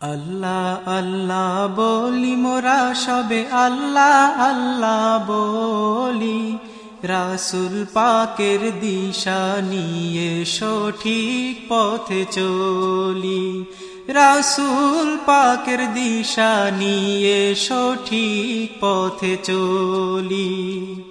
আল্লাহ আল্লাহ বলি, মোরা সবে আল্লাহ আল্লাহ বলি। রাসুল পাকের দিশা নিয়ে সঠিক পথে চলি। রাসুল পাকের দিশা নিয়ে সঠিক পথে চলি।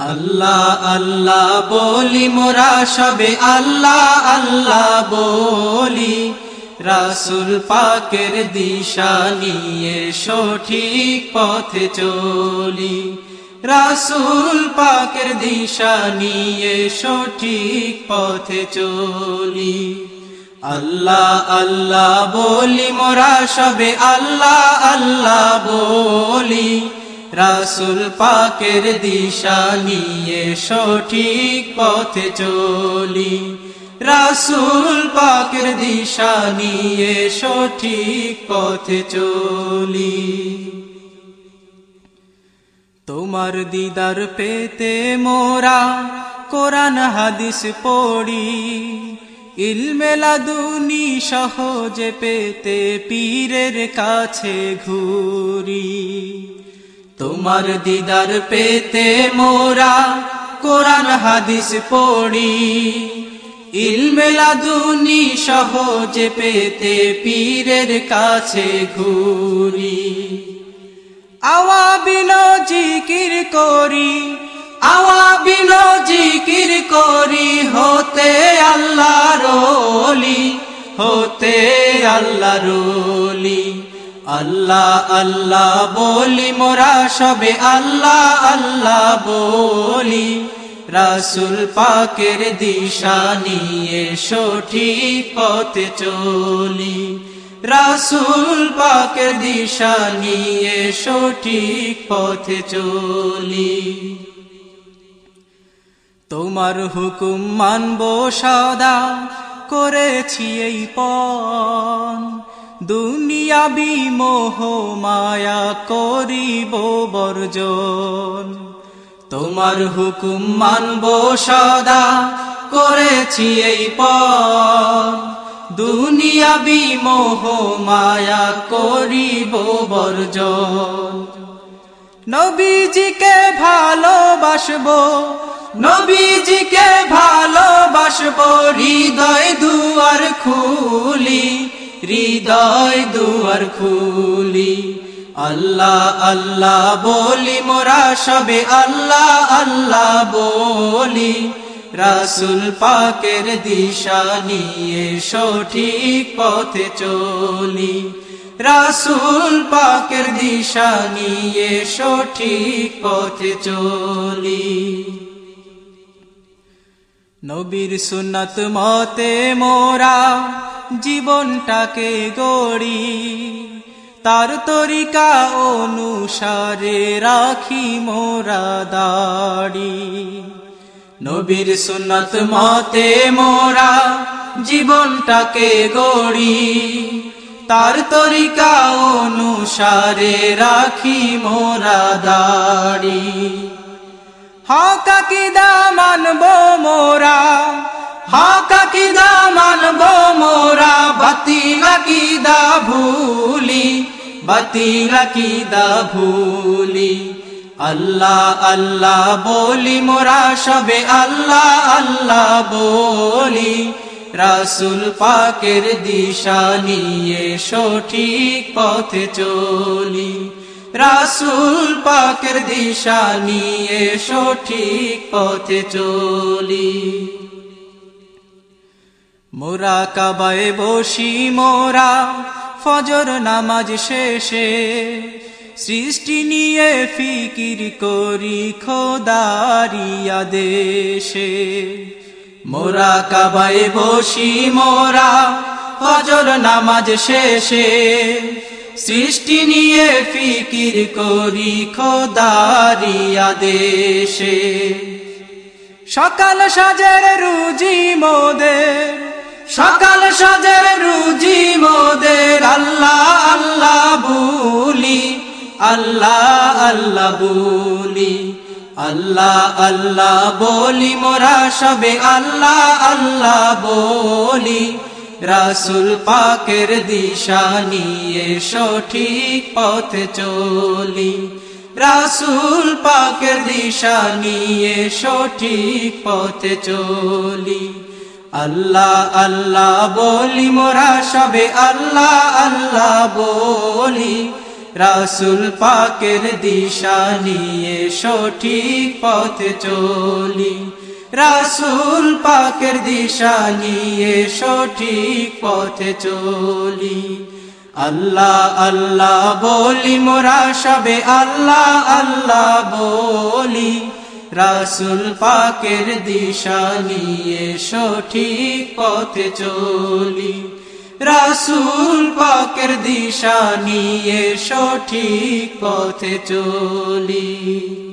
আল্লাহ আল্লাহ বলি, মোরা সবে আল্লাহ আল্লাহ বলি। রাসুল পাকের দিশা নিয়ে সঠিক পথে চলি। রাসুল পাকের দিশা নিয়ে সঠিক পথে চলি। আল্লাহ আল্লাহ বলি, মোরা সবে আল্লাহ আল্লাহ বলি। রাসুল পাকের দিশা নিয়ে সঠিক পথে চলি। রাসুল পাকের দিশা নিয়ে সঠিক পথে চলি। তোমার দিদার পেতে মোরা কোরআন হাদিস পড়ি। ইলমেলা দুনি সহজে পেতে পীরের কাছে ঘুরি। তোমার দিদার পেতে মোরা কোরআন হাদিস পড়ি। ইলমেলাদুনি সহজে পেতে পীরের কাছে ঘুরি। আওয়া বিনো জিকির করি আওয়া বিনো জিকির করি, হতে আল্লাহ রলি হতে আল্লাহ রলি আল্লাহ আল্লাহ বলি, মোরা সবে আল্লাহ আল্লাহ বলি। রাসুল পাকের দিশা নিয়ে সঠিক পথে চলি। রাসুল পাকের দিশা নিয়ে সঠিক পথে চলি। তোমার হুকুম মানব সদা, করেছি এই পন দুনিয়া বিমোহ মায়া করিব বর্জন। তোমার হুকুম মানব সদা করেছি এই পন দুনিয়া বিমোহ মায়া করিব বর্জন। নবীজিকে ভালোবাসবো নবীজিকে ভালোবাসবো, হৃদয় দুয়ার খুলি। হৃদয় দুয়ার খুলি। আল্লাহ আল্লাহ বলি, মোরা সবে আল্লাহ আল্লাহ বলি। রাসুল পাকের দিশা নিয়ে সঠিক পথে চলি। রাসুল পাকের দিশা নিয়ে সঠিক পথে চলি। নবীর সুন্নত মতে মোরা জীবনটাকে গড়ি, তার তরিকা অনুসারে রাখি মোরা দাড়ি। নবীর সুন্নত মতে মোরা জীবনটাকে গড়ি, তার তরিকা অনুসারে রাখি মোরা দাড়ি। হাকা কিদা মানব বাতিলা কিদা ভুলি? আল্লাহ আল্লাহ বলি, মোরা সবে আল্লাহ আল্লাহ বলি। রাসুল পাকের দিশা নিয়ে সঠিক পথে চলি। রাসুল পাকের দিশা নিয়ে সঠিক পথে চলি। মোরা কাবায় বসি, মোরা ফজর নামাজ শেষে সৃষ্টি নিয়ে ফিকির করি খোদারিয়া দেশে মোরা কাবায় বসি, মোরা ফজর নামাজ শেষে সৃষ্টি নিয়ে ফিকির করি খোদারিয়া দেশে সকাল সাজের রুজি মোদের সকাল সাজের রুজি মোদের আল্লাহ আল্লাহ বলি, আল্লাহ আল্লাহ বলি, আল্লাহ আল্লাহ বলি, মোরা সবে আল্লাহ আল্লাহ বলি, রাসুল পাকের দিশা নিয়ে সঠিক পথে চলি, রাসুল পাকের দিশা নিয়ে সঠিক পথে চলি। আল্লাহ আল্লাহ বলি, মোরা সবে আল্লাহ আল্লাহ বলি। রাসুল পাকের দিশা নিয়ে সঠিক পথে চলি। রাসুল পাকের দিশা নিয়ে সঠিক পথে চলি। আল্লাহ আল্লাহ বলি, মোরা সবে আল্লাহ আল্লাহ বলি। রাসুল পাকের দিশা নিয়ে সঠিক পথে চলি। রাসুল পাকের দিশা নিয়ে সঠিক পথে চলি।